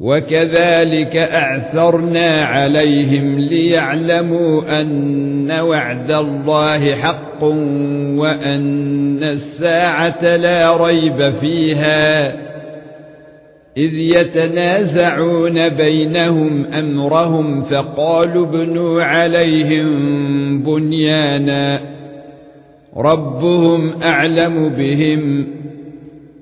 وكذلك أعثرنا عليهم ليعلموا أن وعد الله حق وأن الساعة لا ريب فيها إذ يتنازعون بينهم أمرهم فقالوا ابنوا عليهم بنيانا ربهم أعلم بهم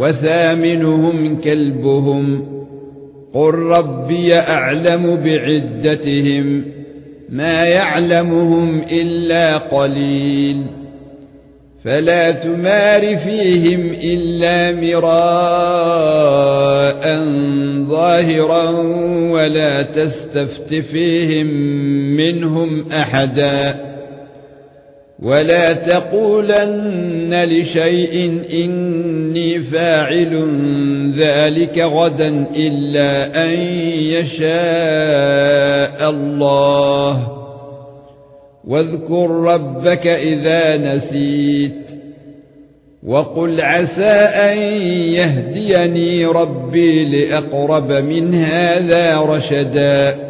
وثامنهم كلبهم. قل ربي اعلم بعدتهم ما يعلمهم الا قليل. فلا تمار فيهم الا مراء ظاهرا ولا تستفت فيهم منهم احدا. ولا تقولن لشيء إني فاعل ذلك غدا إلا أن يشاء الله. واذكر ربك إذا نسيت وقل عسى أن يهديني ربي لأقرب من هذا رشدا.